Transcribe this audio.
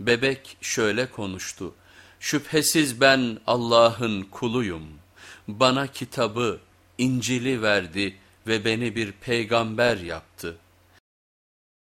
Bebek şöyle konuştu, şüphesiz ben Allah'ın kuluyum. Bana kitabı, İncil'i verdi ve beni bir peygamber yaptı.''